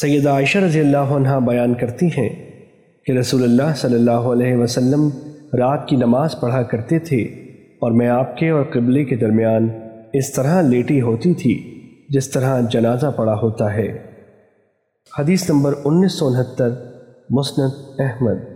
سیدہ عائشہ رضی اللہ عنہ بیان کرتی ہیں کہ رسول اللہ صلی اللہ علیہ وسلم رات کی نماز پڑھا کرتے تھے اور میں آپ کے اور قبلے کے درمیان اس طرح لیٹی ہوتی تھی جس طرح جنازہ پڑا ہوتا ہے۔ حدیث نمبر انیس سو انہتر، مسند احمد۔